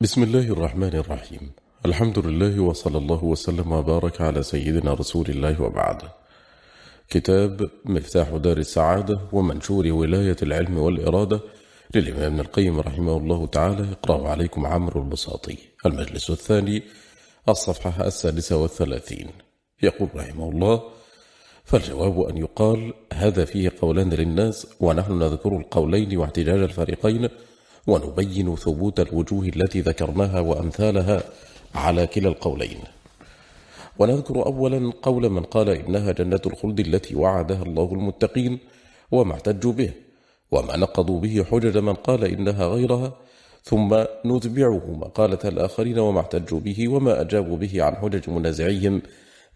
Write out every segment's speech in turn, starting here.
بسم الله الرحمن الرحيم. الحمد لله وصلى الله وسلم وبارك على سيدنا رسول الله وبعد. كتاب مفتاح دار السعادة ومنشور ولاية العلم والإرادة للإمام ابن القيم رحمه الله تعالى. يقرأ عليكم عمرو البساطي. المجلس الثاني الصفحة السادسة والثلاثين. يقول رحمه الله فالجواب أن يقال هذا فيه قولان للناس ونحن نذكر القولين واحتجاج الفريقين ونبين ثبوت الوجوه التي ذكرناها وأمثالها على كلا القولين. ونذكر أولا قول من قال إنها جنة الخلد التي وعدها الله المتقين وما احتجوا به وما نقضوا به حجج من قال إنها غيرها ثم نتبعه مقالة الآخرين وما احتجوا به وما أجابوا به عن حجج منازعيهم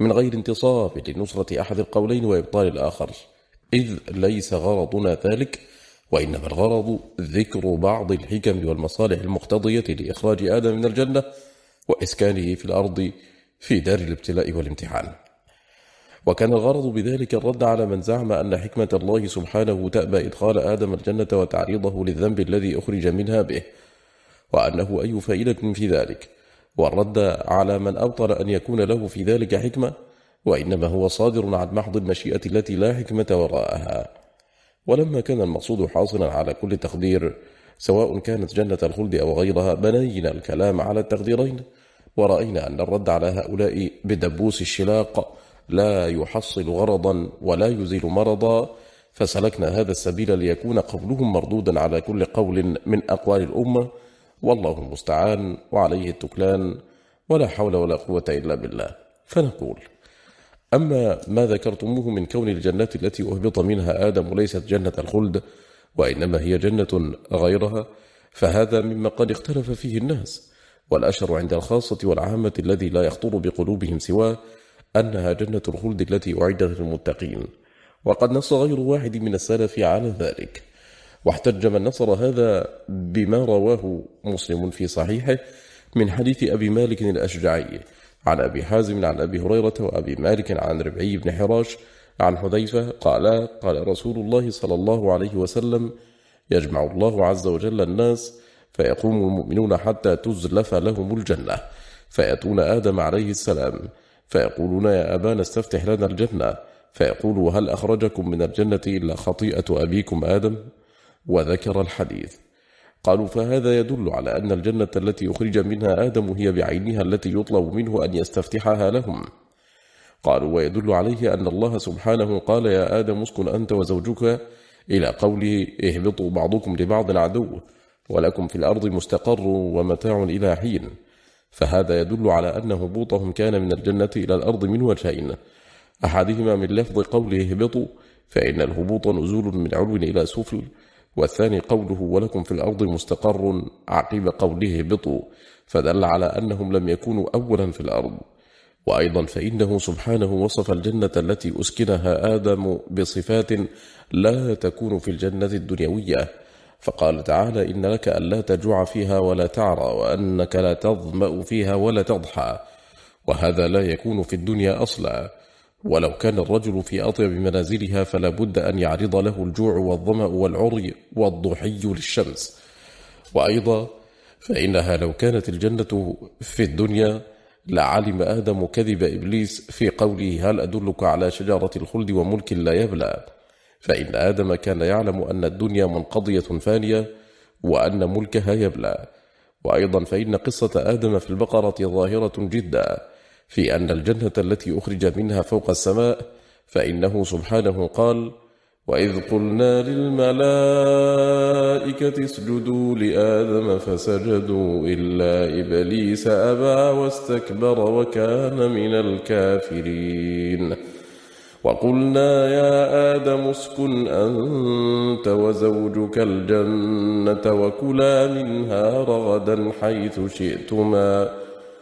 من غير انتصاب لنصرة أحد القولين وإبطال الآخر. إذ ليس غرضنا ذلك وإنما الغرض ذكر بعض الحكم والمصالح المقتضية لإخراج آدم من الجنة وإسكانه في الأرض في دار الابتلاء والامتحان. وكان الغرض بذلك الرد على من زعم أن حكمة الله سبحانه تأبى إدخال آدم الجنة وتعريضه للذنب الذي أخرج منها به وأنه أي فائدة في ذلك؟ والرد على من أبطل أن يكون له في ذلك حكمة وإنما هو صادر عن محض المشيئة التي لا حكمة وراءها. ولما كان المقصود حاصلا على كل تقدير سواء كانت جنة الخلد أو غيرها بنينا الكلام على التقديرين. ورأينا أن الرد على هؤلاء بدبوس الشلاق لا يحصل غرضا ولا يزيل مرضا. فسلكنا هذا السبيل ليكون قولهم مردودا على كل قول من أقوال الأمة. والله المستعان وعليه التكلان. ولا حول ولا قوة إلا بالله. فنقول أما ما ذكرتموه من كون الجنة التي أهبط منها آدم ليست جنة الخلد وإنما هي جنة غيرها فهذا مما قد اختلف فيه الناس. والأشر عند الخاصة والعامة الذي لا يخطر بقلوبهم سواه أنها جنة الخلد التي أعدت للمتقين. وقد نص غير واحد من السلف على ذلك. واحتج من نصر هذا بما رواه مسلم في صحيحه من حديث أبي مالك الأشجعي. عن أبي حازم عن أبي هريرة وأبي مالك عن ربعي بن حراش عن حذيفة قال قال رسول الله صلى الله عليه وسلم يجمع الله عز وجل الناس فيقوم المؤمنون حتى تزلف لهم الجنة فيأتون آدم عليه السلام فيقولون يا أبانا استفتح لنا الجنة. فيقول هل أخرجكم من الجنة إلا خطيئة أبيكم آدم؟ وذكر الحديث. قالوا فهذا يدل على أن الجنة التي أخرج منها آدم هي بعينها التي يطلب منه أن يستفتحها لهم. قالوا ويدل عليه أن الله سبحانه قال يا آدم اسكن أنت وزوجك إلى قوله اهبطوا بعضكم لبعض عدو ولكم في الأرض مستقر ومتاع إلى حين. فهذا يدل على أن هبوطهم كان من الجنة إلى الأرض من وجهين. أحدهما من لفظ قوله اهبطوا فإن الهبوط نزول من علو إلى سفل والثاني قوله ولكم في الأرض مستقر عقب قوله بطوا فدل على أنهم لم يكونوا أولا في الأرض. وأيضا فإنه سبحانه وصف الجنة التي أسكنها آدم بصفات لا تكون في الجنة الدنيوية. فقال تعالى إن لك ألا تجوع فيها ولا تعرى وأنك لا تظمأ فيها ولا تضحى وهذا لا يكون في الدنيا أصلا. ولو كان الرجل في أطيب منازلها فلا بد أن يعرض له الجوع والظمأ والعري والضحي للشمس. وأيضا فإنها لو كانت الجنة في الدنيا لعلم آدم كذب إبليس في قوله هل أدلك على شجرة الخلد وملك لا يبلى. فإن آدم كان يعلم أن الدنيا منقضية فانية وأن ملكها يبلى. وأيضا فإن قصة آدم في البقرة ظاهرة جدا. في أن الجنة التي أخرج منها فوق السماء فإنه سبحانه قال وإذ قلنا للملائكة اسجدوا لآدم فسجدوا إلا إبليس أبى واستكبر وكان من الكافرين. وقلنا يا آدم اسكن أنت وزوجك الجنة وكلا منها رغدا حيث شئتما.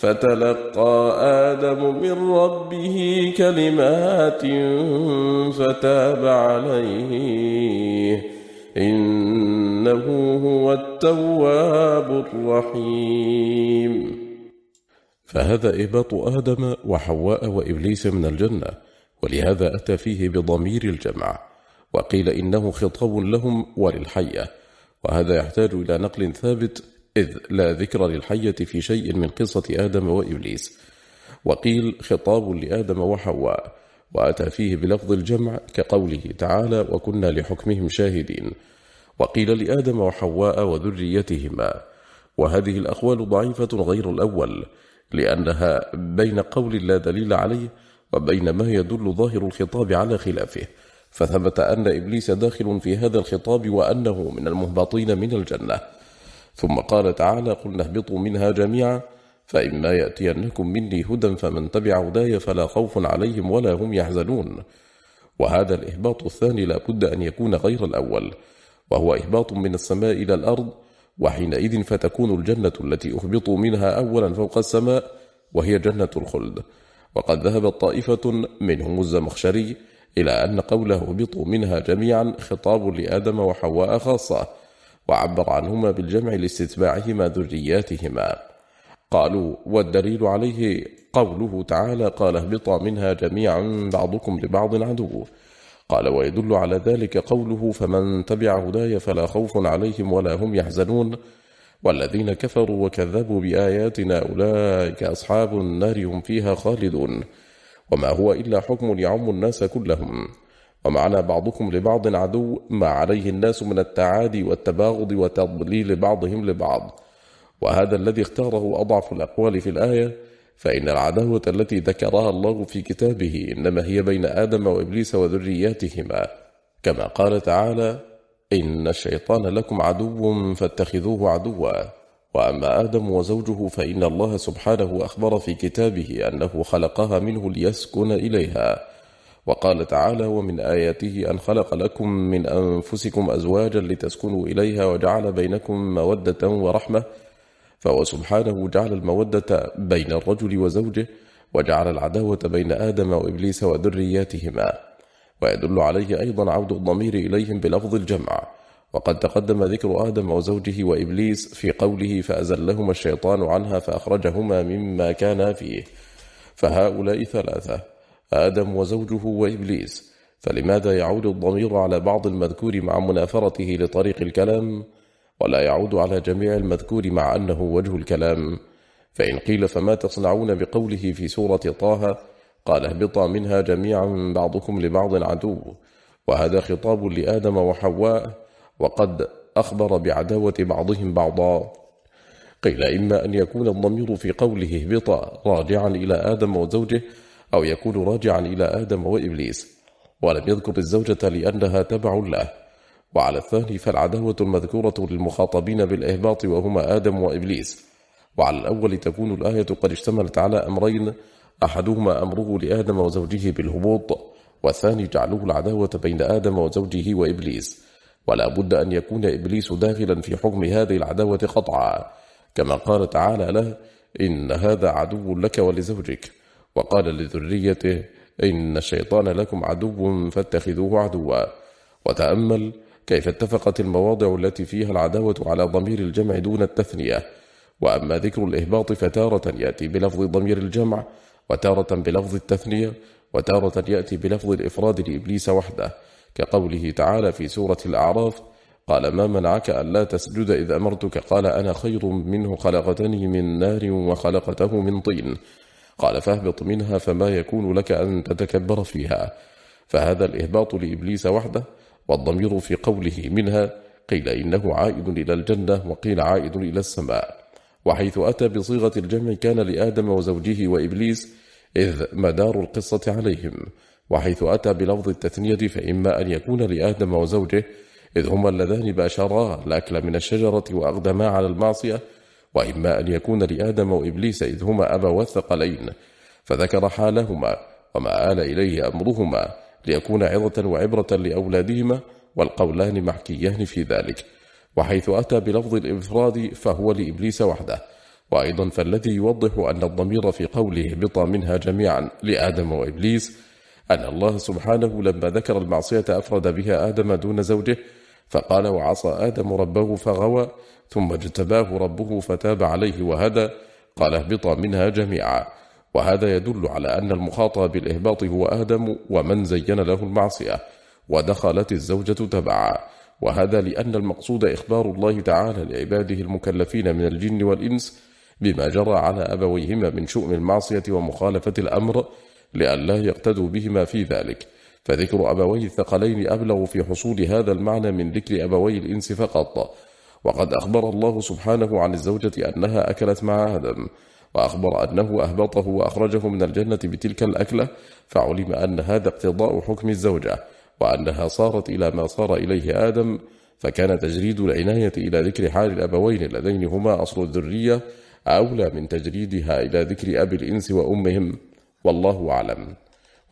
فتلقى آدم من ربه كلمات فتاب عليه. إنه هو التواب الرحيم. فهذا إهباط آدم وحواء وإبليس من الجنة ولهذا أتى فيه بضمير الجمع وقيل إنه خطاب لهم وللحية وهذا يحتاج إلى نقل ثابت إذ لا ذكر للحية في شيء من قصة آدم وإبليس. وقيل خطاب لآدم وحواء وأتى فيه بلفظ الجمع كقوله تعالى وكنا لحكمهم شاهدين. وقيل لآدم وحواء وذريتهما. وهذه الأقوال ضعيفة غير الأول لأنها بين قول لا دليل عليه وبين ما يدل ظاهر الخطاب على خلافه. فثبت أن إبليس داخل في هذا الخطاب وأنه من المهبطين من الجنة. ثم قال تعالى قلنا اهبطوا منها جميعا فإما يأتينكم مني هدى فمن تبع هداي فلا خوف عليهم ولا هم يحزنون. وهذا الإهباط الثاني لا بد أن يكون غير الأول وهو إهباط من السماء إلى الأرض وحينئذ فتكون الجنة التي أهبطوا منها أولا فوق السماء وهي جنة الخلد. وقد ذهبت طائفة منهم الزمخشري إلى أن قوله اهبطوا منها جميعا خطاب لآدم وحواء خاصة وعبر عنهما بالجمع لاستتباعهما ذرياتهما. قالوا والدليل عليه قوله تعالى قال اهبطا منها جميعا بعضكم لبعض عدو. قال ويدل على ذلك قوله فمن تبع هداي فلا خوف عليهم ولا هم يحزنون. والذين كفروا وكذبوا بآياتنا أولئك أصحاب النار هم فيها خالدون. وما هو إلا حكم يعم الناس كلهم. ومعنى بعضكم لبعض عدو ما عليه الناس من التعادي والتباغض وتضليل بعضهم لبعض. وهذا الذي اختاره أضعف الأقوال في الآية فإن العداوة التي ذكرها الله في كتابه إنما هي بين آدم وإبليس وذرياتهما. كما قال تعالى إن الشيطان لكم عدو فاتخذوه عدوا. وأما آدم وزوجه فإن الله سبحانه أخبر في كتابه أنه خلقها منه ليسكن إليها. وقال تعالى ومن آياته أن خلق لكم من أنفسكم أزواجا لتسكنوا إليها وجعل بينكم مودة ورحمة. فهو سبحانه جعل المودة بين الرجل وزوجه وجعل العداوة بين آدم وإبليس وذرياتهما. ويدل عليه أيضا عود الضمير إليهم بلفظ الجمع. وقد تقدم ذكر آدم وزوجه وإبليس في قوله فأزلهما الشيطان عنها فأخرجهما مما كانا فيه. فهؤلاء ثلاثة. آدم وزوجه وإبليس. فلماذا يعود الضمير على بعض المذكور مع منافرته لطريق الكلام؟ ولا يعود على جميع المذكور مع أنه وجه الكلام. فإن قيل فما تصنعون بقوله في سورة طه؟ قال اهبطا منها جميعا بعضكم لبعض عدو. وهذا خطاب لآدم وحواء وقد أخبر بعداوة بعضهم بعضا. قيل إما أن يكون الضمير في قوله اهبطا راجعا إلى آدم وزوجه أو يكون راجعا إلى آدم وإبليس ولم يذكر الزوجة لأنها تبع له. وعلى الثاني فالعداوة المذكورة للمخاطبين بالإهباط وهما آدم وإبليس. وعلى الأول تكون الآية قد اشتملت على أمرين أحدهما أمره لآدم وزوجه بالهبوط والثاني جعله العداوة بين آدم وزوجه وإبليس. ولا بد أن يكون إبليس داخلا في حكم هذه العداوة قطعا. كما قال تعالى له إن هذا عدو لك ولزوجك. وقال لذريته إن الشيطان لكم عدو فاتخذوه عدوا. وتأمل كيف اتفقت المواضع التي فيها العداوة على ضمير الجمع دون التثنية. وأما ذكر الإهباط فتارة يأتي بلفظ ضمير الجمع وتارة بلفظ التثنية وتارة يأتي بلفظ الإفراد لإبليس وحده. كقوله تعالى في سورة الأعراف قال ما منعك أن لا تسجد إذ أمرتك؟ قال أنا خير منه خلقتني من نار وخلقته من طين. قال فاهبط منها فما يكون لك أن تتكبر فيها. فهذا الإهباط لإبليس وحده والضمير في قوله منها قيل إنه عائد إلى الجنة وقيل عائد إلى السماء. وحيث أتى بصيغة الجمع كان لآدم وزوجه وإبليس إذ مدار القصة عليهم. وحيث أتى بلفظ التثنية فإما أن يكون لآدم وزوجه إذ هما اللذان بأشرا الأكل من الشجرة وأقدما على المعصية وإما أن يكون لآدم وإبليس إذ هما أبوا الثقلين فذكر حالهما وما آل إليه أمرهما ليكون عظة وعبرة لأولادهما والقولان محكيان في ذلك وحيث أتى بلفظ الإفراد فهو لإبليس وحده وأيضا فالذي يوضح أن الضمير في قوله بطى منها جميعا لآدم وإبليس أن الله سبحانه لما ذكر المعصية أفرد بها آدم دون زوجه فقال وعصى آدم ربه فغوى ثم اجتباه ربه فتاب عليه وهدى قال اهبطا منها جميعا. وهذا يدل على أن المخاطب بالإهباط هو آدم ومن زين له المعصية ودخلت الزوجة تبعا. وهذا لأن المقصود إخبار الله تعالى لعباده المكلفين من الجن والإنس بما جرى على أبويهما من شؤم المعصية ومخالفة الأمر لئلا يقتدوا بهما في ذلك. فذكر أبوي الثقلين أبلغ في حصول هذا المعنى من ذكر أبوي الإنس فقط. وقد أخبر الله سبحانه عن الزوجة أنها أكلت مع آدم وأخبر أنه أهبطه وأخرجه من الجنة بتلك الأكلة فعلم أن هذا اقتضاء حكم الزوجة وأنها صارت إلى ما صار إليه آدم فكان تجريد العناية إلى ذكر حال الأبوين اللذين هما أصل الذرية أولى من تجريدها إلى ذكر أبي الإنس وأمهم والله أعلم.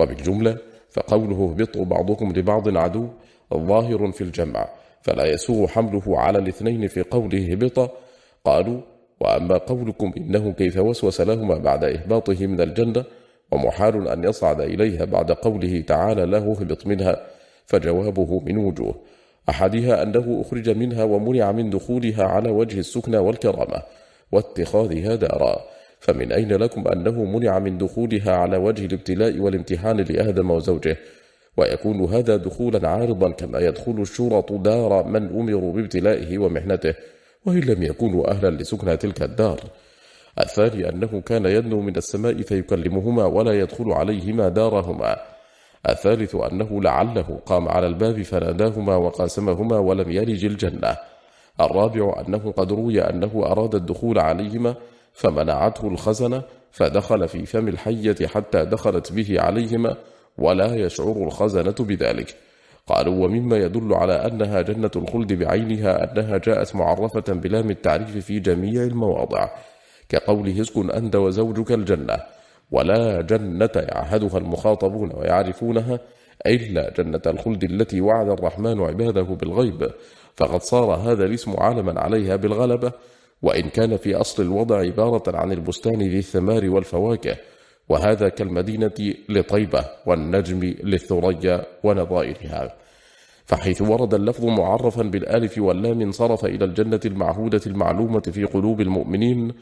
وبالجملة فقوله اهبطوا بعضكم لبعض عدو ظاهر في الجمع فلا يسوغ حمله على الاثنين في قوله هبط قالوا وأما قولكم إنه كيف وسوس لهما بعد إهباطه من الجنة ومحال أن يصعد إليها بعد قوله تعالى له هبط منها فجوابه من وجوه أحدها أنه أخرج منها ومنع من دخولها على وجه السكنى والكرامة واتخاذها دارا. فمن أين لكم أنه منع من دخولها على وجه الابتلاء والامتحان لآدم وزوجه؟ ويكون هذا دخولا عارضا كما يدخل الشرط دار من أمروا بابتلائه ومحنته وإن لم يكونوا أهلا لسكن تلك الدار. الثاني أنه كان يدنو من السماء فيكلمهما ولا يدخل عليهما دارهما. الثالث أنه لعله قام على الباب فناداهما وقاسمهما ولم يلج الجنة. الرابع أنه قد روي أنه أراد الدخول عليهما فمنعته الخزنة فدخل في فم الحية حتى دخلت به عليهما ولا يشعر الخزنة بذلك. قالوا ومما يدل على أنها جنة الخلد بعينها أنها جاءت معرفة بلام التعريف في جميع المواضع كقوله اسكن أنت وزوجك الجنة ولا جنة يعهدها المخاطبون ويعرفونها إلا جنة الخلد التي وعد الرحمن عباده بالغيب فقد صار هذا الاسم عالما عليها بالغلبة وإن كان في أصل الوضع عبارة عن البستان ذي الثمار والفواكه وهذا كالمدينة لطيبة والنجم للثريا ونظائرها. فحيث ورد اللفظ معرفا بالآلف واللام انصرف إلى الجنة المعهودة المعلومة في قلوب المؤمنين.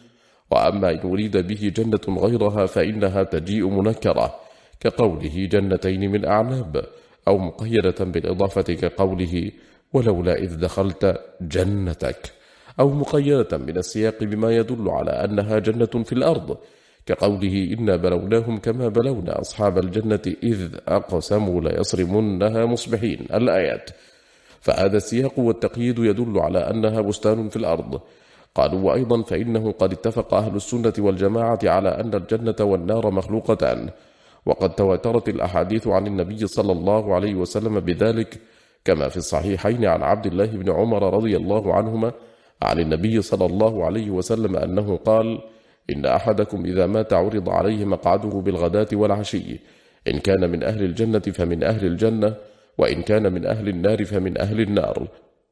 وأما إن أريد به جنة غيرها فإنها تجيء منكرة كقوله جنتين من أعناب أو مقيدة بالإضافة كقوله ولولا إذ دخلت جنتك. أو مقيدة من السياق بما يدل على أنها جنة في الأرض. كقوله إنا بلوناهم كما بلونا أصحاب الجنة إذ أقسموا ليصرمنها مصبحين. الآيات. فهذا السياق والتقييد يدل على أنها بستان في الأرض. قالوا وأيضا فإنه قد اتفق أهل السنة والجماعة على أن الجنة والنار مخلوقتان. وقد تواترت الأحاديث عن النبي صلى الله عليه وسلم بذلك كما في الصحيحين عن عبد الله بن عمر رضي الله عنهما عن النبي صلى الله عليه وسلم أنه قال إن أحدكم إذا مات عرض عليه مقعده بالغداة والعشي إن كان من أهل الجنة فمن أهل الجنة وإن كان من أهل النار فمن أهل النار.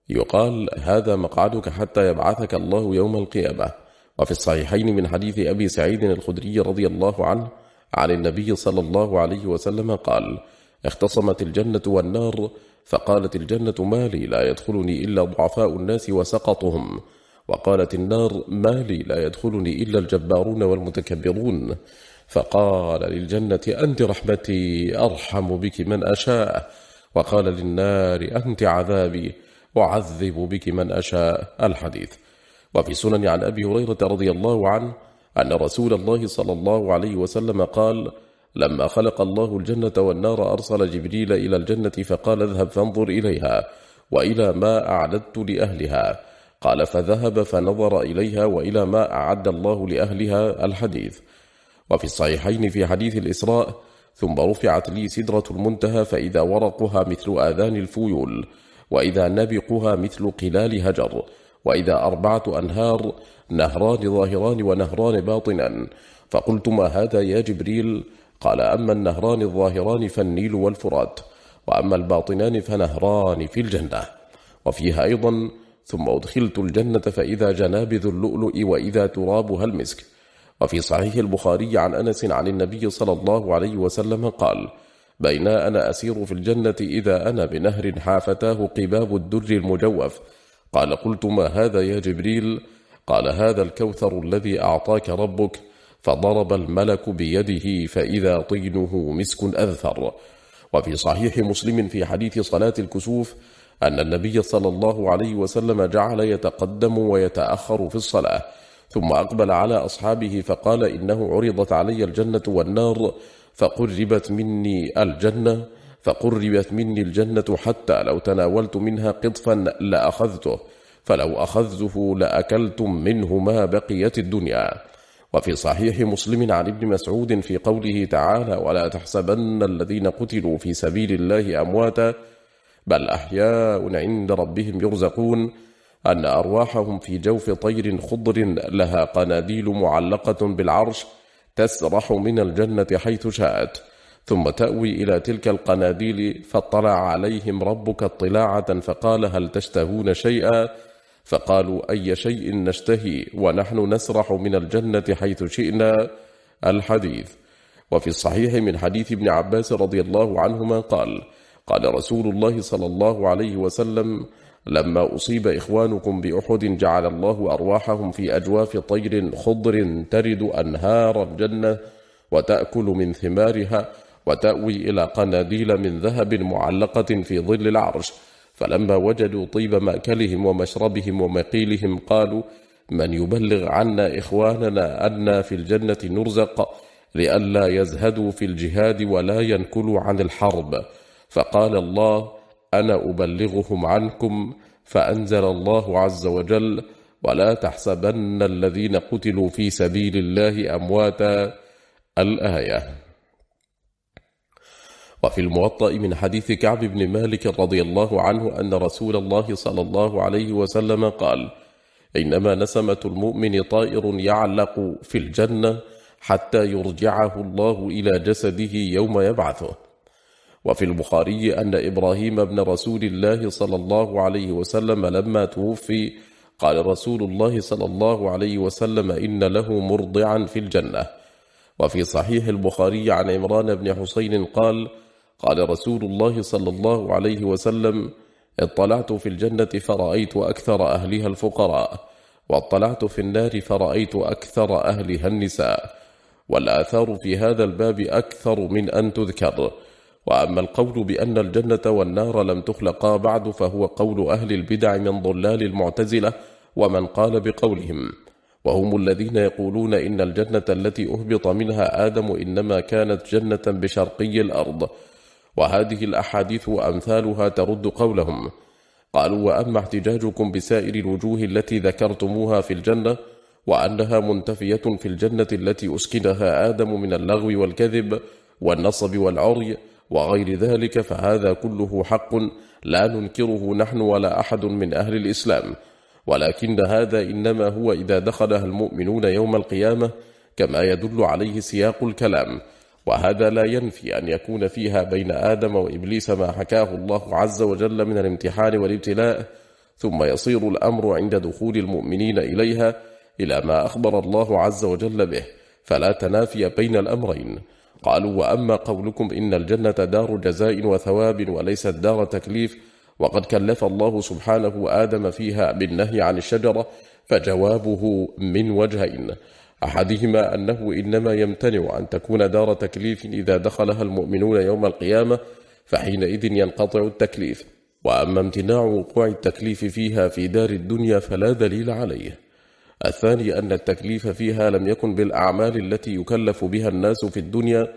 يقال هذا مقعدك حتى يبعثك الله يوم القيامة. وفي الصحيحين من حديث أبي سعيد الخدري رضي الله عنه عن النبي صلى الله عليه وسلم قال اختصمت الجنة والنار فقالت الجنة مالي لا يدخلني إلا ضعفاء الناس وسقطهم. وقالت النار مالي لا يدخلني إلا الجبارون والمتكبرون. فقال للجنة أنت رحمتي أرحم بك من أشاء. وقال للنار أنت عذابي أعذب بك من أشاء. الحديث. وفي سنن عن أبي هريرة رضي الله عنه أن رسول الله صلى الله عليه وسلم قال لما خلق الله الجنة والنار أرسل جبريل إلى الجنة فقال اذهب فانظر إليها وإلى ما أعددت لأهلها. قال فذهب فنظر إليها وإلى ما أعد الله لأهلها الحديث. وفي الصحيحين في حديث الإسراء ثم رفعت لي سدرة المنتهى فإذا ورقها مثل آذان الفيول وإذا نبقها مثل قلال هجر وإذا أربعة أنهار نهران ظاهران ونهران باطنا فقلت ما هذا يا جبريل؟ قال أما النهران الظاهران فالنيل والفرات وأما الباطنان فنهران في الجنة وفيها أيضا ثم أدخلت الجنة فإذا جنابذ اللؤلؤ وإذا ترابها المسك. وفي صحيح البخاري عن أنس عن النبي صلى الله عليه وسلم قال بين أنا أسير في الجنة إذا أنا بنهر حافتاه قباب الدر المجوف. قال قلت ما هذا يا جبريل؟ قال هذا الكوثر الذي أعطاك ربك. فضرب الملك بيده فإذا طينه مسك أذفر. وفي صحيح مسلم في حديث صلاة الكسوف أن النبي صلى الله عليه وسلم جعل يتقدم ويتأخر في الصلاة ثم أقبل على أصحابه فقال إنه عرضت علي الجنة والنار فقربت مني الجنة فقربت مني الجنة حتى لو تناولت منها قطفا لأخذته فلو أخذته لأكلتم منه ما بقيت الدنيا. وفي صحيح مسلم عن ابن مسعود في قوله تعالى ولا تحسبن الذين قتلوا في سبيل الله أمواتا بل أحياء عند ربهم يرزقون أن أرواحهم في جوف طير خضر لها قناديل معلقة بالعرش تسرح من الجنة حيث شاءت ثم تأوي إلى تلك القناديل فاطلع عليهم ربك اطلاعة فقال هل تشتهون شيئا؟ فقالوا أي شيء نشتهي ونحن نسرح من الجنة حيث شئنا الحديث. وفي الصحيح من حديث ابن عباس رضي الله عنهما قال قال رسول الله صلى الله عليه وسلم لما أصيب إخوانكم بأحد جعل الله أرواحهم في أجواف طير خضر ترد أنهار الجنة وتأكل من ثمارها وتأوي إلى قناديل من ذهب معلقة في ظل العرش. فلما وجدوا طيب مأكلهم ومشربهم ومقيلهم قالوا من يبلغ عنا إخواننا أنا في الجنة نرزق لئلا يزهدوا في الجهاد ولا ينكلوا عن الحرب. فقال الله أنا أبلغهم عنكم فأنزل الله عز وجل ولا تحسبن الذين قتلوا في سبيل الله أمواتا. الآية. وفي الموطأ من حديث كعب بن مالك رضي الله عنه أن رسول الله صلى الله عليه وسلم قال إنما نسمة المؤمن طائر يعلق في الجنة حتى يرجعه الله إلى جسده يوم يبعثه. وفي البخاري أن إبراهيم بن رسول الله صلى الله عليه وسلم لما توفي قال رسول الله صلى الله عليه وسلم إن له مرضعا في الجنة. وفي صحيح البخاري عن عمران بن حسين قال قال رسول الله صلى الله عليه وسلم اطلعت في الجنة فرأيت أكثر أهلها الفقراء واطلعت في النار فرأيت أكثر أهلها النساء والآثار في هذا الباب أكثر من أن تذكر. وأما القول بأن الجنة والنار لم تخلقا بعد فهو قول أهل البدع من ضلال المعتزلة ومن قال بقولهم. وهم الذين يقولون إن الجنة التي أهبط منها آدم إنما كانت جنة بشرقي الأرض. وهذه الأحاديث وأمثالها ترد قولهم. قالوا وأما احتجاجكم بسائر الوجوه التي ذكرتموها في الجنة وأنها منتفية في الجنة التي أسكنها آدم من اللغو والكذب والنصب والعري وغير ذلك فهذا كله حق لا ننكره نحن ولا أحد من أهل الإسلام. ولكن هذا إنما هو إذا دخلها المؤمنون يوم القيامة كما يدل عليه سياق الكلام. وهذا لا ينفي أن يكون فيها بين آدم وإبليس ما حكاه الله عز وجل من الامتحان والابتلاء ثم يصير الأمر عند دخول المؤمنين إليها إلى ما أخبر الله عز وجل به فلا تنافي بين الأمرين. قالوا وأما قولكم إن الجنة دار جزاء وثواب وليست دار تكليف وقد كلف الله سبحانه آدم فيها بالنهي عن الشجرة فجوابه من وجهين أحدهما أنه إنما يمتنع أن تكون دار تكليف إذا دخلها المؤمنون يوم القيامة فحينئذ ينقطع التكليف. وأما امتناع وقوع التكليف فيها في دار الدنيا فلا دليل عليه. الثاني أن التكليف فيها لم يكن بالأعمال التي يكلف بها الناس في الدنيا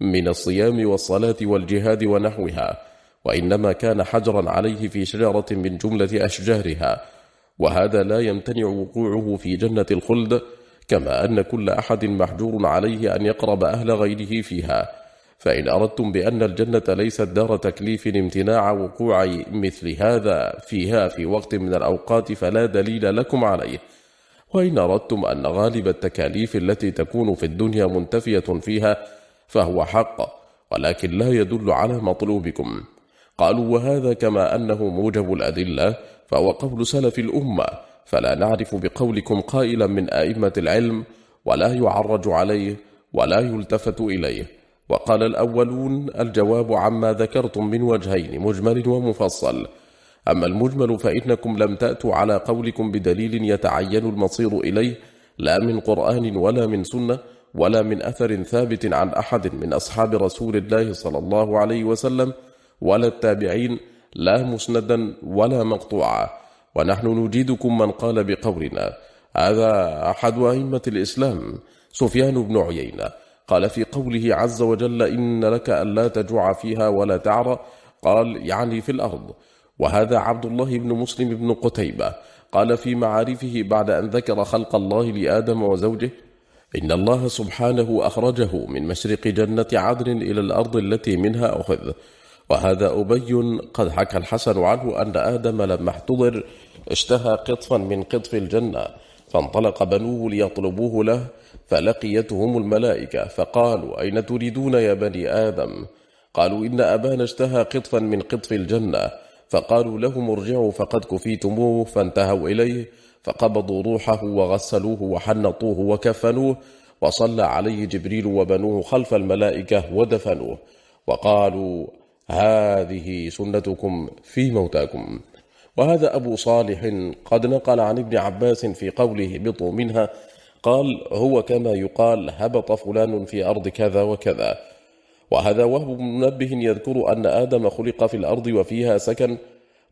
من الصيام والصلاة والجهاد ونحوها وإنما كان حجرا عليه في شجرة من جملة أشجارها. وهذا لا يمتنع وقوعه في جنة الخلد كما أن كل أحد محجور عليه أن يقرب أهل غيره فيها. فإن أردتم بأن الجنة ليست دار تكليف امتناع وقوع مثل هذا فيها في وقت من الأوقات فلا دليل لكم عليه. وإن أردتم أن غالب التكاليف التي تكون في الدنيا منتفية فيها فهو حق ولكن لا يدل على مطلوبكم. قالوا وهذا كما أنه موجب الأدلة فهو قول سلف الأمة. فلا نعرف بقولكم قائلا من آئمة العلم ولا يعرج عليه ولا يلتفت إليه. وقال الأولون الجواب عما ذكرتم من وجهين مجمل ومفصل. أما المجمل فإنكم لم تأتوا على قولكم بدليل يتعين المصير إليه لا من قرآن ولا من سنة ولا من أثر ثابت عن أحد من أصحاب رسول الله صلى الله عليه وسلم ولا التابعين لا مسندا ولا مقطوعا. ونحن نجيدكم من قال بقولنا هذا أحد أئمة الإسلام سفيان بن عيينة. قال في قوله عز وجل إن لك ألا تجوع فيها ولا تعرى. قال يعني في الأرض. وهذا عبد الله بن مسلم بن قتيبة. قال في معارفه بعد أن ذكر خلق الله لآدم وزوجه إن الله سبحانه أخرجه من مشرق جنة عدن إلى الأرض التي منها أخذ. وهذا أبي قد حكى الحسن عنه أن آدم لما احتضر اشتهى قطفا من قطف الجنة فانطلق بنوه ليطلبوه له فلقيتهم الملائكة فقالوا أين تريدون يا بني آدم؟ قالوا إن أبانا اشتهى قطفا من قطف الجنة. فقالوا لهم ارجعوا فقد كفيتموه فانتهوا إليه فقبضوا روحه وغسلوه وحنطوه وكفنوه وصلى عليه جبريل وبنوه خلف الملائكة ودفنوه. وقالوا هذه سنتكم في موتاكم. وهذا أبو صالح قد نقل عن ابن عباس في قوله بطوا منها قال هو كما يقال هبط فلان في أرض كذا وكذا. وهذا وهب منبه يذكر أن آدم خلق في الأرض وفيها سكن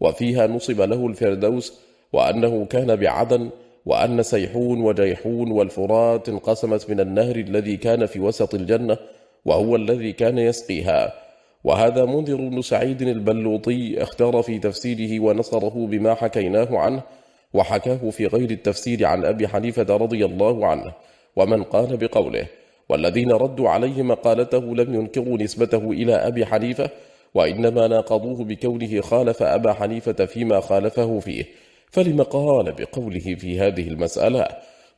وفيها نصب له الفردوس وأنه كان بعدن وأن سيحون وجيحون والفرات انقسمت من النهر الذي كان في وسط الجنة وهو الذي كان يسقيها. وهذا منذر بن سعيد البلوطي اختار في تفسيره ونصره بما حكيناه عنه وحكاه في غير التفسير عن أبي حنيفة رضي الله عنه ومن قال بقوله والذين ردوا عليه مقالته لم ينكروا نسبته إلى أبي حنيفة وإنما ناقضوه بكونه خالف أبا حنيفة فيما خالفه فيه فلم قال بقوله في هذه المسألة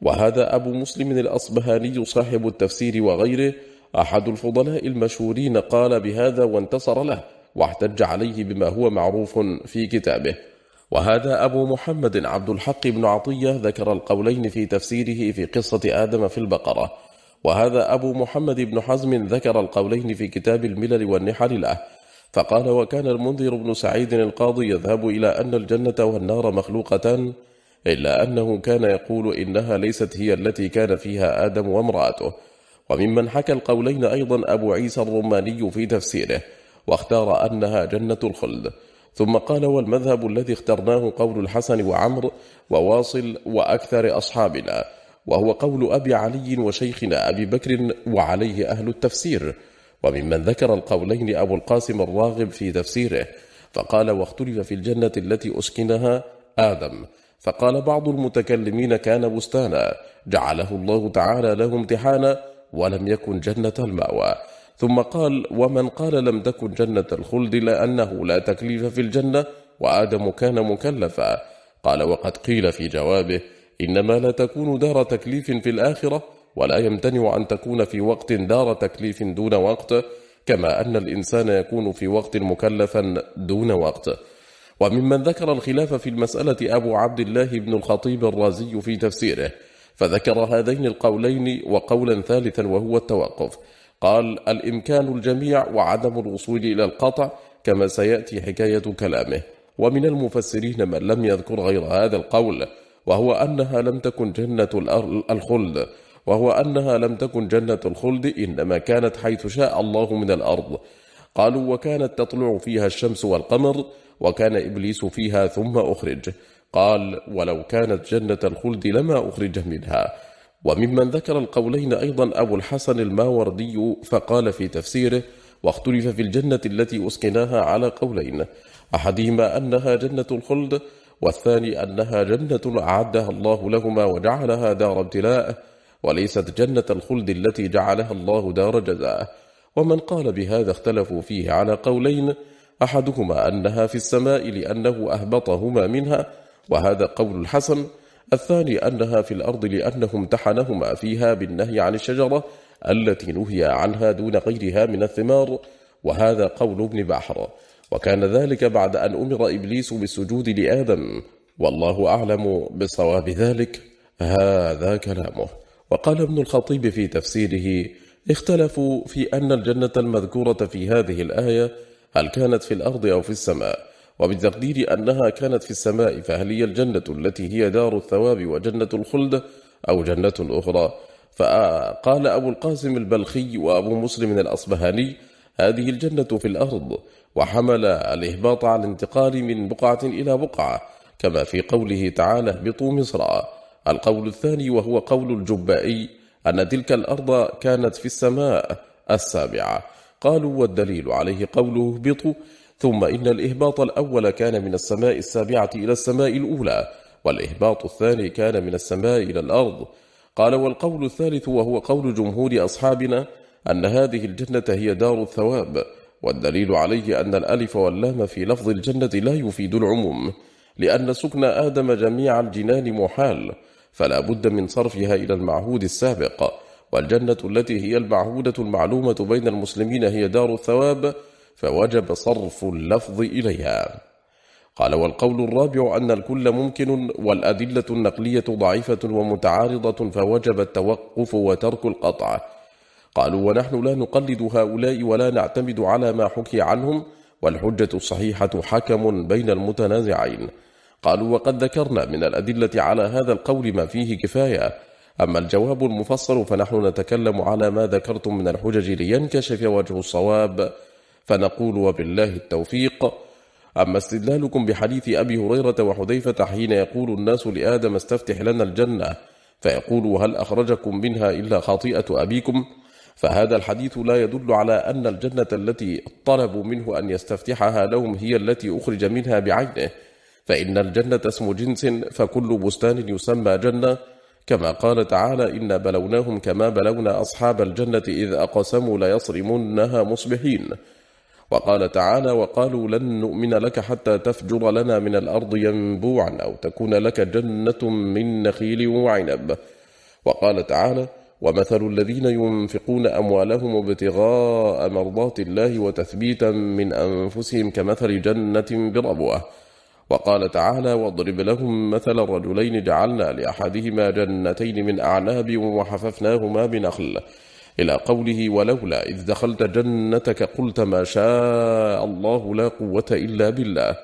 وهذا أبو مسلم الأصبهاني صاحب التفسير وغيره أحد الفضلاء المشهورين قال بهذا وانتصر له واحتج عليه بما هو معروف في كتابه. وهذا أبو محمد عبد الحق بن عطية ذكر القولين في تفسيره في قصة آدم في البقرة. وهذا أبو محمد بن حزم ذكر القولين في كتاب الملل والنحل له. فقال وكان المنذر بن سعيد القاضي يذهب إلى أن الجنة والنار مخلوقتان إلا أنه كان يقول إنها ليست هي التي كان فيها آدم وامرأته. وممن حكى القولين أيضا أبو عيسى الرماني في تفسيره واختار أنها جنة الخلد. ثم قال والمذهب الذي اخترناه قول الحسن وعمر وواصل وأكثر أصحابنا وهو قول أبي علي وشيخنا أبي بكر وعليه أهل التفسير. وممن ذكر القولين أبو القاسم الراغب في تفسيره فقال واختلف في الجنة التي أسكنها آدم. فقال بعض المتكلمين كان بستانا. جعله الله تعالى له امتحانا ولم يكن جنة المأوى. ثم قال ومن قال لم تكن جنة الخلد لأنه لا تكليف في الجنة وآدم كان مكلفا. قال وقد قيل في جوابه إنما لا تكون دار تكليف في الآخرة ولا يمتنع أن تكون في وقت دار تكليف دون وقت كما أن الإنسان يكون في وقت مكلفا دون وقت. وممن ذكر الخلاف في المسألة أبو عبد الله بن الخطيب الرازي في تفسيره. فذكر هذين القولين وقولا ثالثا وهو التوقف. قال الإمكان الجميع وعدم الوصول إلى القطع كما سيأتي حكاية كلامه. ومن المفسرين من لم يذكر غير هذا القول وهو أنها لم تكن جنة الخلد. وهو أنها لم تكن جنة الخلد إنما كانت حيث شاء الله من الأرض. قالوا وكانت تطلع فيها الشمس والقمر وكان إبليس فيها ثم أخرج. قال ولو كانت جنة الخلد لما أخرج منها. وممن ذكر القولين أيضا أبو الحسن الماوردي فقال في تفسيره واختلف في الجنة التي أسكناها على قولين أحدهما أنها جنة الخلد والثاني أنها جنة أعدها الله لهما وجعلها دار ابتلاء وليست جنة الخلد التي جعلها الله دار جزاء. ومن قال بهذا اختلفوا فيه على قولين أحدهما أنها في السماء لأنه أهبطهما منها وهذا قول الحسن. الثاني أنها في الأرض لأنه امتحنهما فيها بالنهي عن الشجرة التي نهي عنها دون غيرها من الثمار وهذا قول ابن بحر. وكان ذلك بعد أن أمر إبليس بالسجود لآدم. والله أعلم بصواب ذلك. هذا كلامه. وقال ابن الخطيب في تفسيره اختلفوا في أن الجنة المذكورة في هذه الآية هل كانت في الأرض أو في السماء. وبتقدير أنها كانت في السماء فهل هي الجنة التي هي دار الثواب وجنة الخلد أو جنة أخرى؟ فقال أبو القاسم البلخي وأبو مسلم الأصبهاني هذه الجنة في الأرض وحمل الإهباط على الانتقال من بقعة إلى بقعة كما في قوله تعالى اهبطوا مصرا القول الثاني وهو قول الجبائي أن تلك الأرض كانت في السماء السابعة. قالوا والدليل عليه قوله اهبطوا ثم إن الإهباط الأول كان من السماء السابعة إلى السماء الأولى والإهباط الثاني كان من السماء إلى الأرض. قال والقول الثالث وهو قول جمهور أصحابنا أن هذه الجنة هي دار الثواب والدليل عليه أن الألف واللام في لفظ الجنة لا يفيد العموم لأن سكن آدم جميع الجنان محال فلا بد من صرفها إلى المعهود السابق. والجنة التي هي المعهودة المعلومة بين المسلمين هي دار الثواب فوجب صرف اللفظ إليها. قال والقول الرابع أن الكل ممكن والأدلة النقلية ضعيفة ومتعارضة فوجب التوقف وترك القطع. قالوا ونحن لا نقلد هؤلاء ولا نعتمد على ما حكي عنهم والحجة الصحيحة حكم بين المتنازعين. قالوا وقد ذكرنا من الأدلة على هذا القول ما فيه كفاية. أما الجواب المفصل فنحن نتكلم على ما ذكرتم من الحجج لينكشف وجه الصواب. فنقول وبالله التوفيق. أما استدلالكم بحديث أبي هريرة وحذيفة حين يقول الناس لآدم استفتح لنا الجنة فيقول هل أخرجكم منها إلا خاطئة أبيكم؟ فهذا الحديث لا يدل على أن الجنة التي طلبوا منه أن يستفتحها لهم هي التي أخرج منها بعينه. فإن الجنة اسم جنس فكل بستان يسمى جنة. كما قال تعالى إن بلوناهم كما بلونا أصحاب الجنة إذ أقسموا ليصرمنها مصبحين. وقال تعالى وقالوا لن نؤمن لك حتى تفجر لنا من الأرض ينبوعا أو تكون لك جنة من نخيل وعنب. وقال تعالى ومثل الذين ينفقون أموالهم ابتغاء مرضات الله وتثبيتا من أنفسهم كمثل جنة بربوة. وقال تعالى واضرب لهم مثل الرجلين جعلنا لأحدهما جنتين من أعناب وحففناهما بنخل. إلى قوله ولولا إذ دخلت جنتك قلت ما شاء الله لا قوة إلا بالله.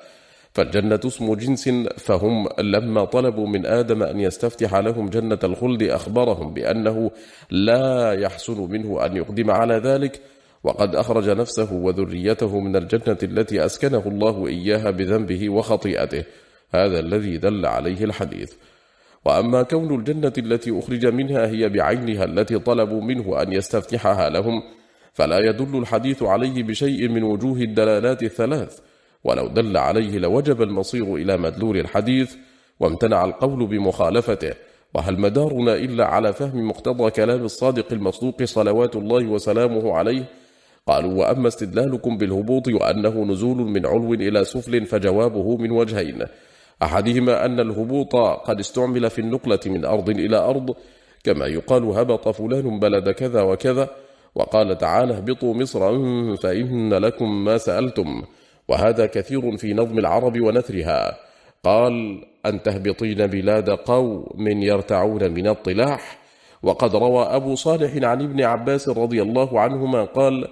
فالجنة اسم جنس فهم لما طلبوا من آدم أن يستفتح لهم جنة الخلد أخبرهم بأنه لا يحسن منه أن يقدم على ذلك. وقد أخرج نفسه وذريته من الجنة التي أسكنه الله إياها بذنبه وخطيئته. هذا الذي دل عليه الحديث. وأما كون الجنة التي أخرج منها هي بعينها التي طلبوا منه أن يستفتحها لهم فلا يدل الحديث عليه بشيء من وجوه الدلالات الثلاث. ولو دل عليه لوجب المصير إلى مدلول الحديث وامتنع القول بمخالفته. وهل مدارنا إلا على فهم مقتضى كلام الصادق المصدوق صلوات الله وسلامه عليه؟ قالوا وأما استدلالكم بالهبوط وأنه نزول من علو إلى سفل فجوابه من وجهين. أحدهما أن الهبوط قد استعمل في النقلة من أرض إلى أرض كما يقال هبط فلان بلد كذا وكذا وقال تعالى اهبطوا مصرا فإن لكم ما سألتم وهذا كثير في نظم العرب ونثرها. قال أن تهبطين بلاد قوم يرتعون من الطلاح. وقد روى أبو صالح عن ابن عباس رضي الله عنهما قال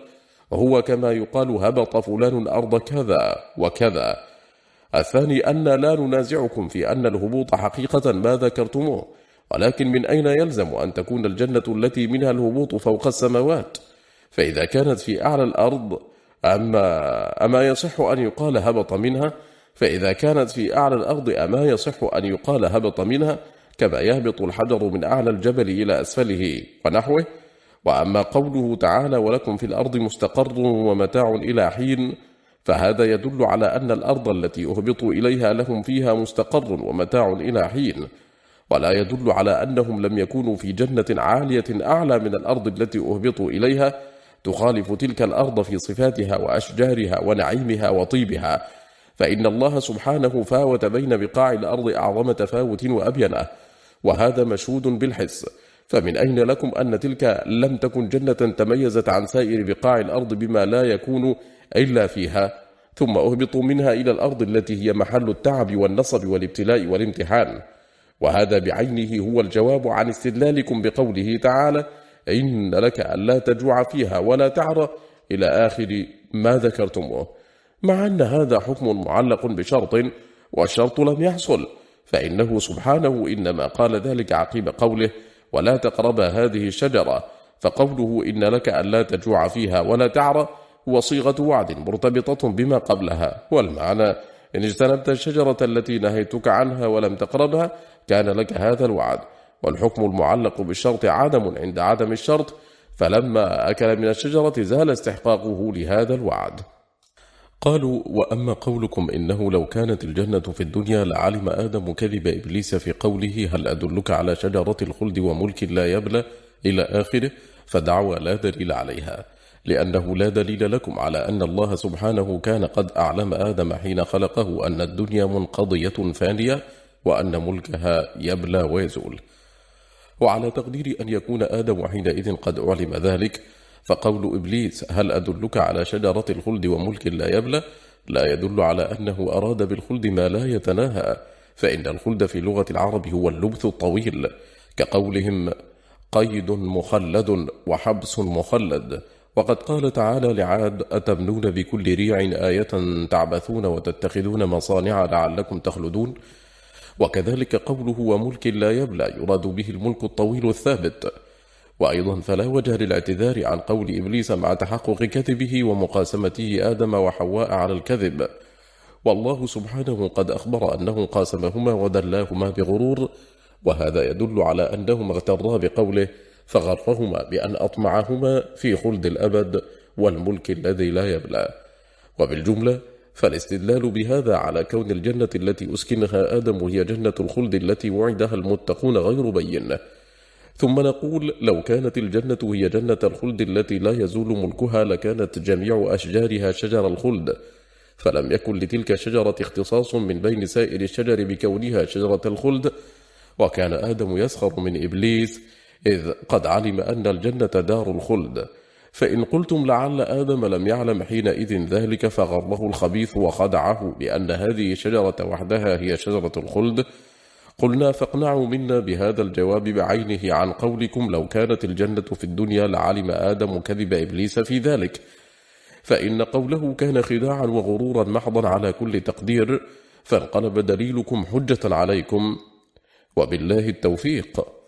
هو كما يقال هبط فلان أرض كذا وكذا. الثاني أن لا ننازعكم في أن الهبوط حقيقة ما ذكرتموه ولكن من أين يلزم أن تكون الجنة التي منها الهبوط فوق السماوات؟ فإذا كانت في أعلى الأرض أما, أما يصح أن يقال هبط منها؟ فإذا كانت في أعلى الأرض أما يصح أن يقال هبط منها؟ كما يهبط الحجر من أعلى الجبل إلى أسفله ونحوه. وأما قوله تعالى ولكم في الأرض مستقر ومتاع إلى حين فهذا يدل على أن الأرض التي أهبطوا إليها لهم فيها مستقر ومتاع إلى حين. ولا يدل على أنهم لم يكونوا في جنة عالية أعلى من الأرض التي أهبطوا إليها تخالف تلك الأرض في صفاتها وأشجارها ونعيمها وطيبها. فإن الله سبحانه فاوت بين بقاع الأرض أعظم تفاوت وأبينه وهذا مشهود بالحس. فمن أين لكم أن تلك لم تكن جنة تميزت عن سائر بقاع الأرض بما لا يكون إلا فيها ثم أهبطوا منها إلى الأرض التي هي محل التعب والنصب والابتلاء والامتحان. وهذا بعينه هو الجواب عن استدلالكم بقوله تعالى إن لك ألا تجوع فيها ولا تعرى إلى آخر ما ذكرتموه. مع أن هذا حكم معلق بشرط والشرط لم يحصل فإنه سبحانه إنما قال ذلك عقيب قوله ولا تقرب هذه الشجرة فقوله إن لك ألا تجوع فيها ولا تعرى هو صيغة وعد مرتبطة بما قبلها. والمعنى إن اجتنبت الشجرة التي نهيتك عنها ولم تقربها كان لك هذا الوعد. والحكم المعلق بالشرط عدم عند عدم الشرط فلما أكل من الشجرة زال استحقاقه لهذا الوعد. قالوا وأما قولكم إنه لو كانت الجنة في الدنيا لعلم آدم كذب إبليس في قوله هل أدلك على شجرة الخلد وملك لا يبلى إلى آخره؟ فدعوى لا دليل عليها. لأنه لا دليل لكم على أن الله سبحانه كان قد أعلم آدم حين خلقه أن الدنيا منقضية فانية وأن ملكها يبلى ويزول. وعلى تقدير أن يكون آدم حينئذ قد أعلم ذلك فقول إبليس هل أدلك على شجرة الخلد وملك لا يبلى؟ لا يدل على أنه أراد بالخلد ما لا يتناهى فإن الخلد في لغة العرب هو اللبث الطويل كقولهم قيد مخلد وحبس مخلد. وقد قال تعالى لعاد أتبنون بكل ريع آية تعبثون وتتخذون مصانع لعلكم تخلدون؟ وكذلك قوله وملك لا يبلى يراد به الملك الطويل الثابت. وأيضا فلا وجه للاعتذار عن قول إبليس مع تحقق كذبه ومقاسمته آدم وحواء على الكذب. والله سبحانه قد أخبر أنه قاسمهما ودلاهما بغرور وهذا يدل على أنهما اغترا بقوله فغرهما بأن أطمعهما في خلد الأبد والملك الذي لا يبلى. وبالجملة فالاستدلال بهذا على كون الجنة التي أسكنها آدم هي جنة الخلد التي وعدها المتقون غير بين. ثم نقول لو كانت الجنة هي جنة الخلد التي لا يزول ملكها لكانت جميع أشجارها شجر الخلد. فلم يكن لتلك الشجرة اختصاص من بين سائر الشجر بكونها شجرة الخلد. وكان آدم يسخر من إبليس إذ قد علم أن الجنة دار الخلد. فإن قلتم لعل آدم لم يعلم حينئذ ذلك فغره الخبيث وخدعه بأن هذه الشجرة وحدها هي شجرة الخلد. قلنا فاقنعوا منا بهذا الجواب بعينه عن قولكم لو كانت الجنة في الدنيا لعلم آدم كذب إبليس في ذلك. فإن قوله كان خداعا وغرورا محضا على كل تقدير فانقلب دليلكم حجة عليكم. وبالله التوفيق.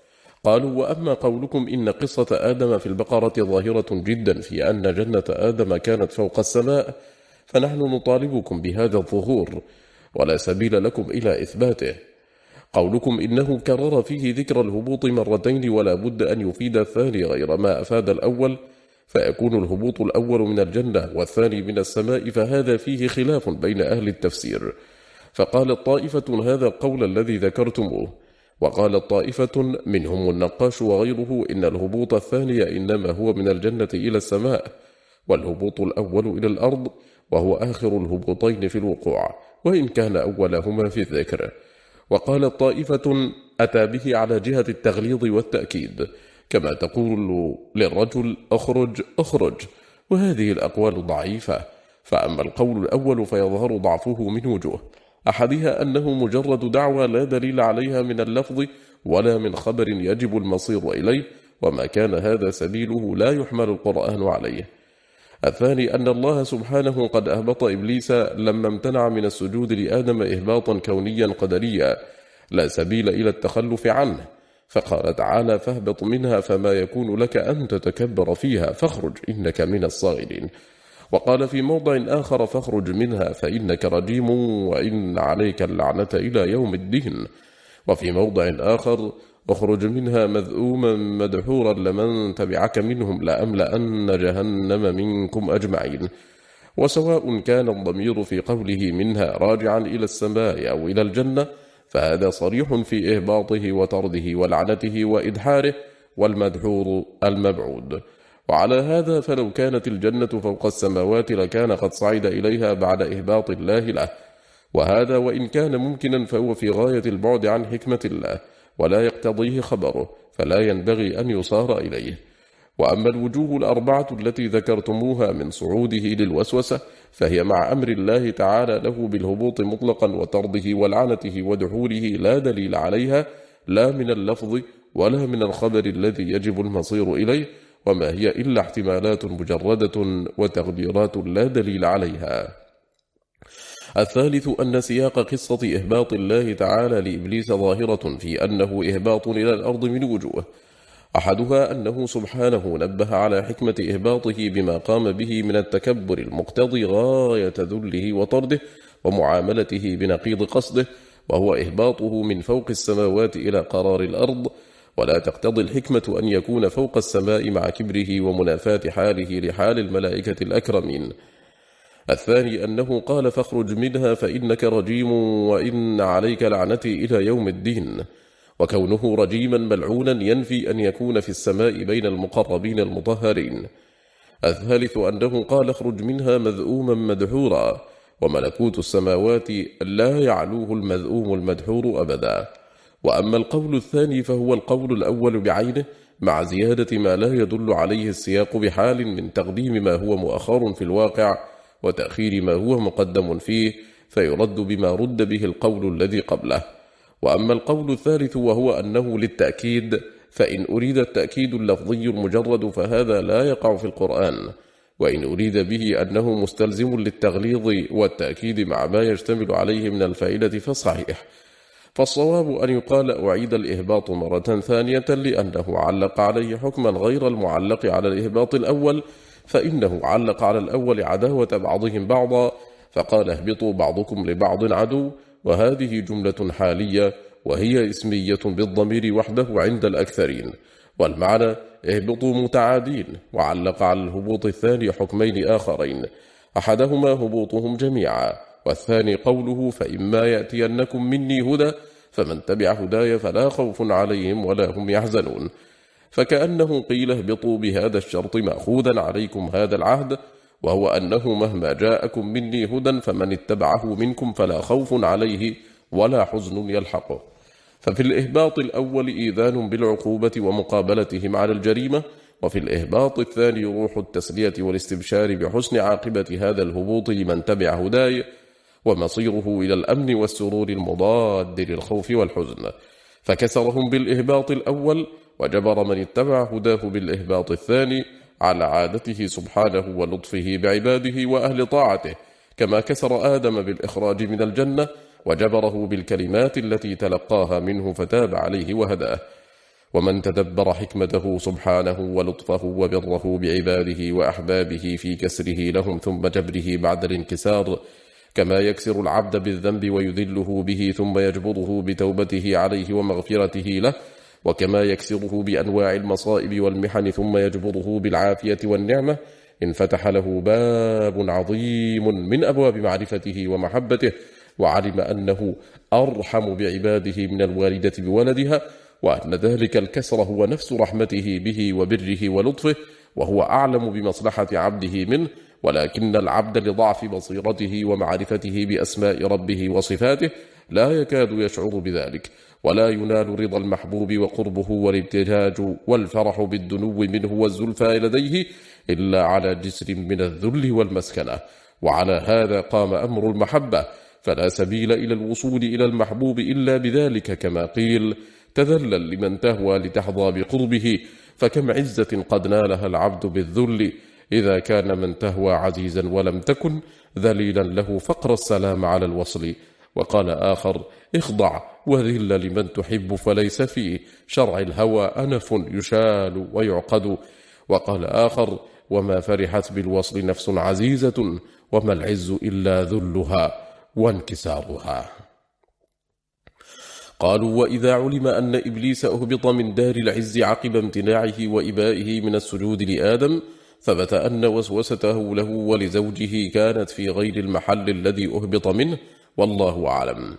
قالوا وأما قولكم إن قصة آدم في البقرة ظاهرة جدا في أن جنة آدم كانت فوق السماء فنحن نطالبكم بهذا الظهور ولا سبيل لكم إلى إثباته. قولكم إنه كرر فيه ذكر الهبوط مرتين ولا بد أن يفيد الثاني غير ما أفاد الأول فيكون الهبوط الأول من الجنة والثاني من السماء فهذا فيه خلاف بين أهل التفسير. فقال الطائفة هذا القول الذي ذكرتموه. وقال طائفة منهم النقاش وغيره إن الهبوط الثاني إنما هو من الجنة إلى السماء والهبوط الأول إلى الأرض وهو آخر الهبوطين في الوقوع وإن كان أولهما في الذكر. وقال طائفة أتى به على جهة التغليظ والتأكيد كما تقول للرجل أخرج أخرج وهذه الأقوال ضعيفة فأما القول الأول فيظهر ضعفه من وجوه. أحدها أنه مجرد دعوى لا دليل عليها من اللفظ ولا من خبر يجب المصير إليه وما كان هذا سبيله لا يحمل القرآن عليه. الثاني أن الله سبحانه قد أهبط إبليس لما امتنع من السجود لآدم إهباطا كونيا قدريا لا سبيل إلى التخلف عنه. فقال تعالى فاهبط منها فما يكون لك أن تتكبر فيها فاخرج إنك من الصاغرين. وقال في موضع آخر فاخرج منها فإنك رجيم وإن عليك اللعنة إلى يوم الدين. وفي موضع آخر اخرج منها مذءوما مدحورا لمن تبعك منهم لأملأن جهنم منكم أجمعين. وسواء كان الضمير في قوله منها راجعا إلى السماء أو إلى الجنة فهذا صريح في إهباطه وطرده ولعنته وإدحاره والمدحور المبعود وعلى هذا فلو كانت الجنة فوق السماوات لكان قد صعد إليها بعد إهباط الله له. وهذا وإن كان ممكنا فهو في غاية البعد عن حكمة الله ولا يقتضيه خبره فلا ينبغي أن يصار إليه. وأما الوجوه الأربعة التي ذكرتموها من صعوده للوسوسة فهي مع أمر الله تعالى له بالهبوط مطلقا وطرده ولعنته ودحوله لا دليل عليها لا من اللفظ ولا من الخبر الذي يجب المصير إليه. وما هي إلا احتمالات مجردة وتغبيرات لا دليل عليها. الثالث أن سياق قصة إهباط الله تعالى لإبليس ظاهرة في أنه إهباط إلى الأرض من وجوه. أحدها أنه سبحانه نبه على حكمة إهباطه بما قام به من التكبر المقتضي غاية ذله وطرده ومعاملته بنقيض قصده وهو إهباطه من فوق السماوات إلى قرار الأرض ولا تقتضي الحكمة أن يكون فوق السماء مع كبره ومنافاة حاله لحال الملائكة الأكرمين. الثاني أنه قال فاخرج منها فإنك رجيم وإن عليك لعنتي إلى يوم الدين. وكونه رجيما ملعونا ينفي أن يكون في السماء بين المقربين المطهرين. الثالث أنه قال اخرج منها مذؤوما مدحورا. وملكوت السماوات لا يعلوه المذؤوم المدحور أبدا. وأما القول الثاني فهو القول الأول بعينه مع زيادة ما لا يدل عليه السياق بحال من تقديم ما هو مؤخر في الواقع وتأخير ما هو مقدم فيه فيرد بما رد به القول الذي قبله. وأما القول الثالث وهو أنه للتأكيد فإن أريد التأكيد اللفظي المجرد فهذا لا يقع في القرآن. وإن أريد به أنه مستلزم للتغليظ والتأكيد مع ما يشتمل عليه من الفائدة فصحيح. فالصواب أن يقال أعيد الإهباط مرة ثانية لأنه علق عليه حكما غير المعلق على الإهباط الأول فإنه علق على الأول عداوة بعضهم بعضا فقال اهبطوا بعضكم لبعض عدو وهذه جملة حالية وهي إسمية بالضمير وحده عند الأكثرين. والمعنى اهبطوا متعادين وعلق على الهبوط الثاني حكمين آخرين أحدهما هبوطهم جميعا. والثاني قوله فإما يأتينكم مني هدى فمن تبع هداي فلا خوف عليهم ولا هم يحزنون. فكأنه قيل اهبطوا بهذا الشرط مأخوذا عليكم هذا العهد وهو أنه مهما جاءكم مني هدى فمن اتبعه منكم فلا خوف عليه ولا حزن يلحقه ففي الإهباط الأول إيذان بالعقوبة ومقابلتهم على الجريمة وفي الإهباط الثاني روح التسلية والاستبشار بحسن عاقبة هذا الهبوط لمن تبع هداي ومصيره إلى الأمن والسرور المضاد للخوف والحزن. فكسرهم بالإهباط الأول وجبر من اتبع هداه بالإهباط الثاني على عادته سبحانه ولطفه بعباده وأهل طاعته. كما كسر آدم بالإخراج من الجنة وجبره بالكلمات التي تلقاها منه فتاب عليه وهداه. ومن تدبر حكمته سبحانه ولطفه وبره بعباده وأحبابه في كسره لهم ثم جبره بعد الانكسار كما يكسر العبد بالذنب ويذله به ثم يجبره بتوبته عليه ومغفرته له وكما يكسره بأنواع المصائب والمحن ثم يجبره بالعافية والنعمة انفتح له باب عظيم من أبواب معرفته ومحبته وعلم أنه أرحم بعباده من الوالدة بولدها وأن ذلك الكسر هو نفس رحمته به وبره ولطفه وهو أعلم بمصلحة عبده منه ولكن العبد لضعف بصيرته ومعرفته بأسماء ربه وصفاته لا يكاد يشعر بذلك ولا ينال رضا المحبوب وقربه والابتهاج والفرح بالدنو منه والزلفى لديه إلا على جسر من الذل والمسكنة. وعلى هذا قام أمر المحبة فلا سبيل إلى الوصول إلى المحبوب إلا بذلك كما قيل تذلل لمن تهوى لتحظى بقربه فكم عزة قد نالها العبد بالذل إذا كان من تهوى عزيزا ولم تكن ذليلا له فقر السلام على الوصل. وقال آخر اخضع وذل لمن تحب فليس في شرع الهوى أنف يشال ويعقد. وقال آخر وما فرحت بالوصل نفس عزيزة وما العز إلا ذلها وانكسارها. قالوا وإذا علم أن إبليس أهبط من دار العز عقب امتناعه وإبائه من السجود لآدم ثبت أن وسوسته له ولزوجه كانت في غير المحل الذي أهبط منه والله أعلم.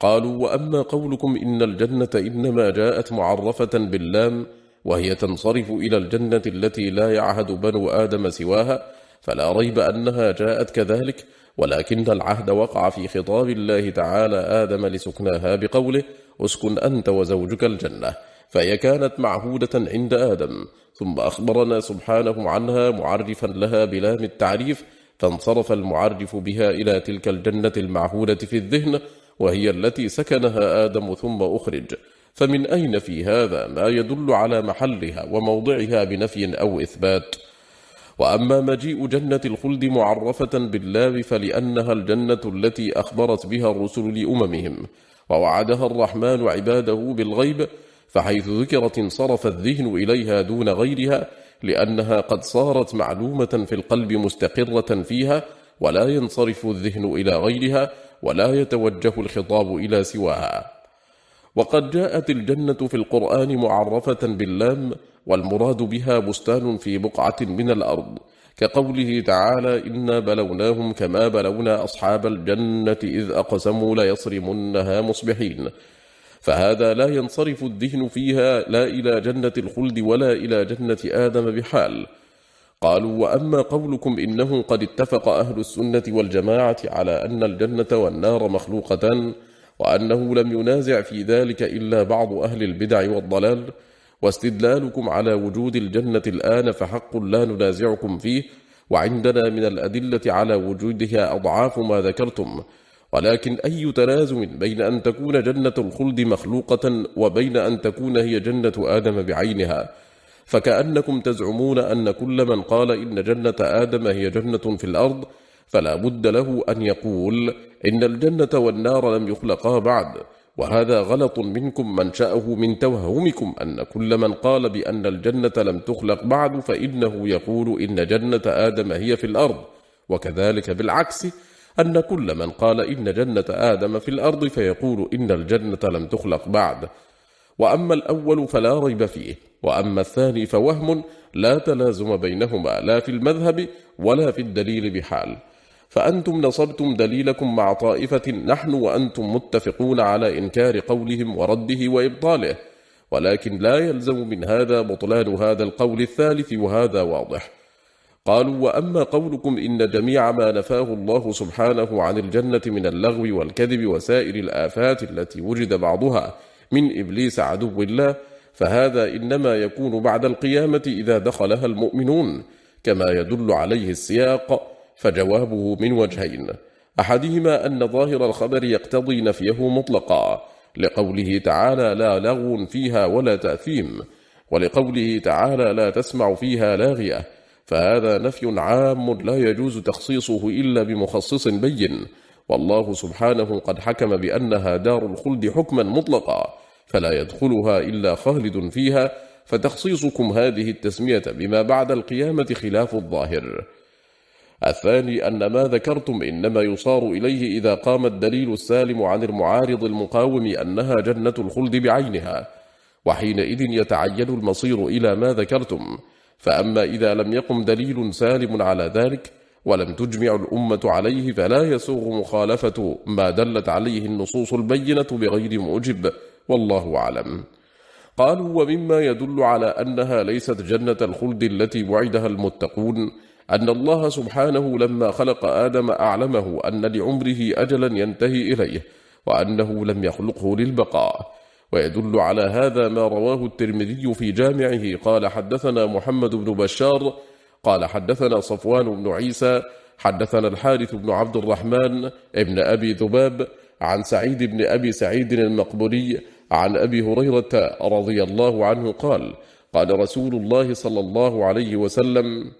قالوا وأما قولكم إن الجنة إنما جاءت معرفة باللام وهي تنصرف إلى الجنة التي لا يعهد بنو آدم سواها فلا ريب أنها جاءت كذلك ولكن العهد وقع في خطاب الله تعالى آدم لسكناها بقوله أسكن أنت وزوجك الجنة. فهي كانت معهودة عند آدم ثم أخبرنا سبحانه عنها معرفا لها بلام التعريف فانصرف المعرف بها إلى تلك الجنة المعهودة في الذهن وهي التي سكنها آدم ثم أخرج. فمن أين في هذا ما يدل على محلها وموضعها بنفي أو إثبات؟ وأما مجيء جنة الخلد معرفة باللام فلأنها الجنة التي أخبرت بها الرسل لأممهم ووعدها الرحمن عباده بالغيب فحيث ذكرت انصرف الذهن إليها دون غيرها لأنها قد صارت معلومة في القلب مستقرة فيها ولا ينصرف الذهن إلى غيرها ولا يتوجه الخطاب إلى سواها. وقد جاءت الجنة في القرآن معرفة باللام والمراد بها بستان في بقعة من الأرض كقوله تعالى إنا بلوناهم كما بلونا أصحاب الجنة إذ أقسموا ليصرمنها مصبحين فهذا لا ينصرف الذهن فيها لا إلى جنة الخلد ولا إلى جنة آدم بحال. قالوا وأما قولكم إنه قد اتفق أهل السنة والجماعة على أن الجنة والنار مخلوقتان وأنه لم ينازع في ذلك إلا بعض أهل البدع والضلال واستدلالكم على وجود الجنة الآن فحق لا ننازعكم فيه وعندنا من الأدلة على وجودها أضعاف ما ذكرتم. ولكن أي تلازم بين أن تكون جنة الخلد مخلوقة وبين أن تكون هي جنة آدم بعينها فكأنكم تزعمون أن كل من قال إن جنة آدم هي جنة في الأرض فلا بد له أن يقول إن الجنة والنار لم يخلقا بعد وهذا غلط منكم منشأه من توهمكم أن كل من قال بأن الجنة لم تخلق بعد فإنه يقول إن جنة آدم هي في الأرض وكذلك بالعكس أن كل من قال إن جنة آدم في الأرض فيقول إن الجنة لم تخلق بعد. وأما الأول فلا ريب فيه وأما الثاني فوهم لا تلازم بينهما لا في المذهب ولا في الدليل بحال. فأنتم نصبتم دليلكم مع طائفة نحن وأنتم متفقون على إنكار قولهم ورده وإبطاله. ولكن لا يلزم من هذا بطلان هذا القول الثالث وهذا واضح. قالوا وأما قولكم إن جميع ما نفاه الله سبحانه عن الجنة من اللغو والكذب وسائر الآفات التي وجد بعضها من إبليس عدو الله فهذا إنما يكون بعد القيامة إذا دخلها المؤمنون كما يدل عليه السياق فجوابه من وجهين. أحدهما أن ظاهر الخبر يقتضي نفيه مطلقا لقوله تعالى لا لغو فيها ولا تأثيم ولقوله تعالى لا تسمع فيها لاغية فهذا نفي عام لا يجوز تخصيصه إلا بمخصص بين. والله سبحانه قد حكم بأنها دار الخلد حكما مطلقا فلا يدخلها إلا خالد فيها فتخصيصكم هذه التسمية بما بعد القيامة خلاف الظاهر. الثاني أن ما ذكرتم إنما يصار إليه إذا قام الدليل السالم عن المعارض المقاوم أنها جنة الخلد بعينها وحينئذ يتعين المصير إلى ما ذكرتم. فأما إذا لم يقم دليل سالم على ذلك ولم تجمع الأمة عليه فلا يسوغ مخالفة ما دلت عليه النصوص البينة بغير موجب والله أعلم. قالوا ومما يدل على أنها ليست جنة الخلد التي وعدها المتقون أن الله سبحانه لما خلق آدم أعلمه أن لعمره أجلا ينتهي إليه وأنه لم يخلقه للبقاء. ويدل على هذا ما رواه الترمذي في جامعه. قال حدثنا محمد بن بشار قال حدثنا صفوان بن عيسى حدثنا الحارث بن عبد الرحمن ابن أبي ذباب عن سعيد بن أبي سعيد المقبري عن أبي هريرة رضي الله عنه قال قال رسول الله صلى الله عليه وسلم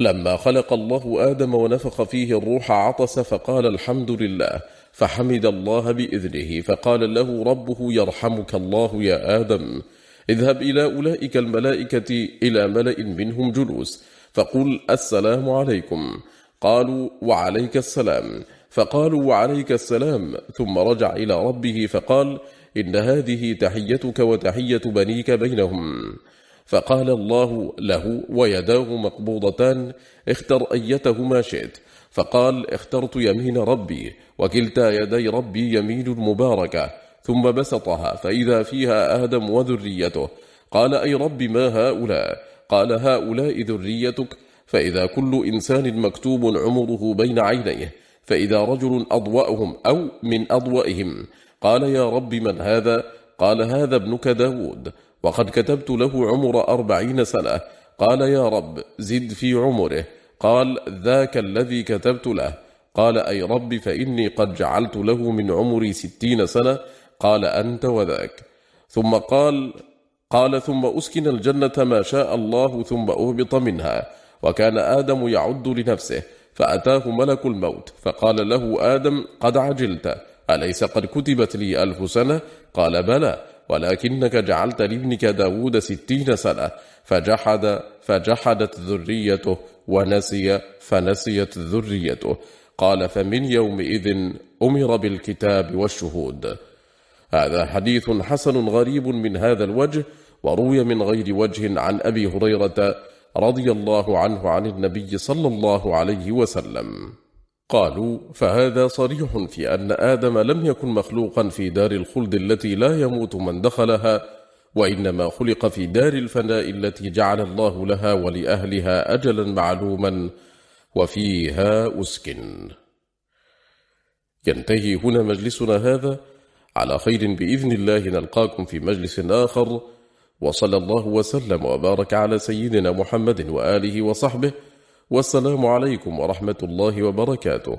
لما خلق الله آدم ونفخ فيه الروح عطس فقال الحمد لله فحمد الله بإذنه فقال له ربه يرحمك الله يا آدم اذهب إلى أولئك الملائكة إلى ملئ منهم جلوس فقل السلام عليكم. قالوا وعليك السلام. فقالوا وعليك السلام ثم رجع إلى ربه فقال إن هذه تحيتك وتحية بنيك بينهم. فقال الله له ويداه مقبوضتان اختر أيتهما شئت. فقال اخترت يمين ربي وكلتا يدي ربي يمين مباركة ثم بسطها فإذا فيها آدم وذريته. قال أي رب ما هؤلاء؟ قال هؤلاء ذريتك. فإذا كل إنسان مكتوب عمره بين عينيه فإذا رجل أضوأهم أو من أضوئهم. قال يا رب من هذا؟ قال هذا ابنك داود وقد كتبت له عمر أربعين سنة. قال يا رب زد في عمره. قال ذاك الذي كتبت له. قال أي رب فإني قد جعلت له من عمري ستين سنة. قال أنت وذاك. ثم قال قال ثم أسكن الجنة ما شاء الله ثم أهبط منها. وكان آدم يعد لنفسه فأتاه ملك الموت. فقال له آدم قد عجلت. أليس قد كتبت لي ألف سنة؟ قال بلى. ولكنك جعلت لابنك داود ستين سنة. فجحد فجحدت ذريته. ونسي فنسيت ذريته. قال فمن يومئذ أمر بالكتاب والشهود. هذا حديث حسن غريب من هذا الوجه وروي من غير وجه عن أبي هريرة رضي الله عنه عن النبي صلى الله عليه وسلم. قالوا فهذا صريح في أن آدم لم يكن مخلوقا في دار الخلد التي لا يموت من دخلها وإنما خلق في دار الفناء التي جعل الله لها ولأهلها أجلا معلوما وفيها أسكن. ينتهي هنا مجلسنا هذا. على خير بإذن الله نلقاكم في مجلس آخر. وصلى الله وسلم وبارك على سيدنا محمد وآله وصحبه. والسلام عليكم ورحمة الله وبركاته.